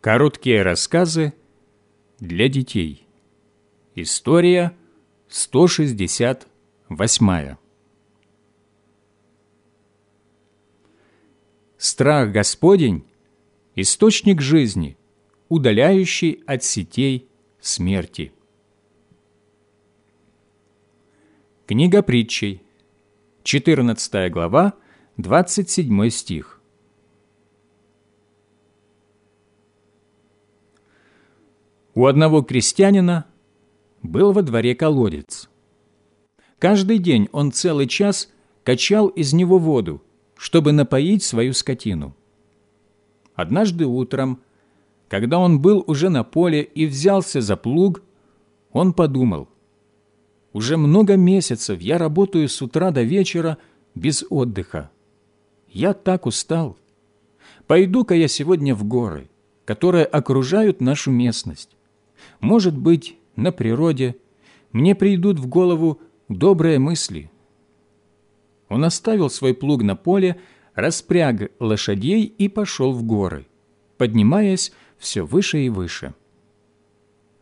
Короткие рассказы для детей. История 168. Страх Господень – источник жизни, удаляющий от сетей смерти. Книга притчей, 14 глава, 27 стих. У одного крестьянина был во дворе колодец. Каждый день он целый час качал из него воду, чтобы напоить свою скотину. Однажды утром, когда он был уже на поле и взялся за плуг, он подумал, «Уже много месяцев я работаю с утра до вечера без отдыха. Я так устал. Пойду-ка я сегодня в горы, которые окружают нашу местность. Может быть, на природе мне придут в голову добрые мысли. Он оставил свой плуг на поле, распряг лошадей и пошел в горы, поднимаясь все выше и выше.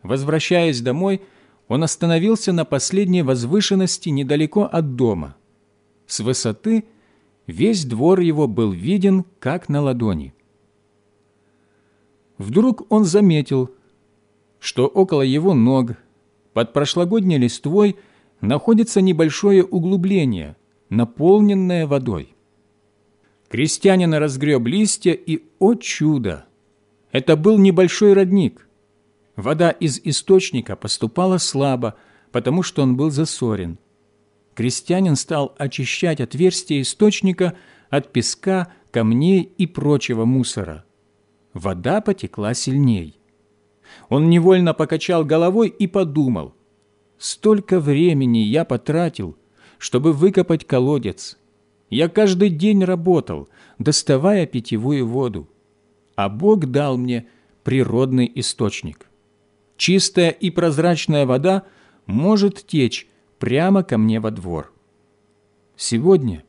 Возвращаясь домой, он остановился на последней возвышенности недалеко от дома. С высоты весь двор его был виден, как на ладони. Вдруг он заметил, что около его ног, под прошлогодней листвой, находится небольшое углубление, наполненное водой. Крестьянин разгреб листья, и, о чудо! Это был небольшой родник. Вода из источника поступала слабо, потому что он был засорен. Крестьянин стал очищать отверстие источника от песка, камней и прочего мусора. Вода потекла сильней. Он невольно покачал головой и подумал, «Столько времени я потратил, чтобы выкопать колодец. Я каждый день работал, доставая питьевую воду, а Бог дал мне природный источник. Чистая и прозрачная вода может течь прямо ко мне во двор. Сегодня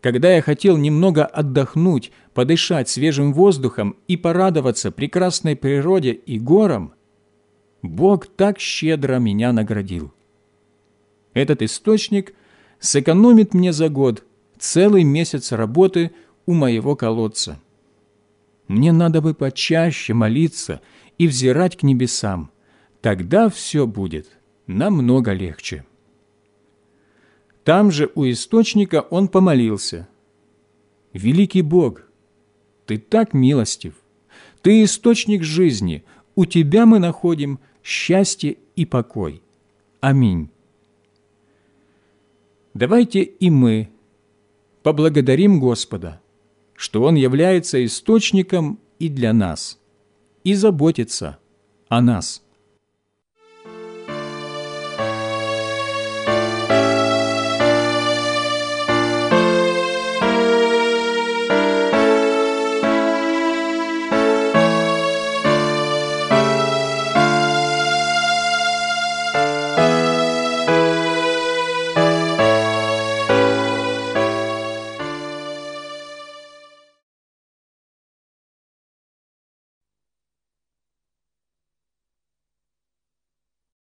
когда я хотел немного отдохнуть, подышать свежим воздухом и порадоваться прекрасной природе и горам, Бог так щедро меня наградил. Этот источник сэкономит мне за год целый месяц работы у моего колодца. Мне надо бы почаще молиться и взирать к небесам. Тогда все будет намного легче. Там же у источника он помолился. «Великий Бог, Ты так милостив, Ты источник жизни, у Тебя мы находим счастье и покой. Аминь». Давайте и мы поблагодарим Господа, что Он является источником и для нас, и заботится о нас.